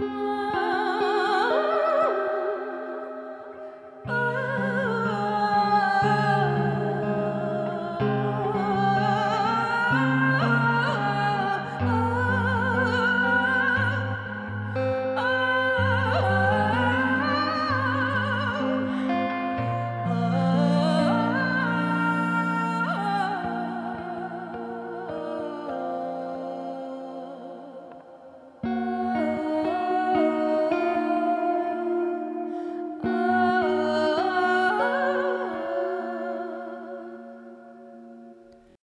love.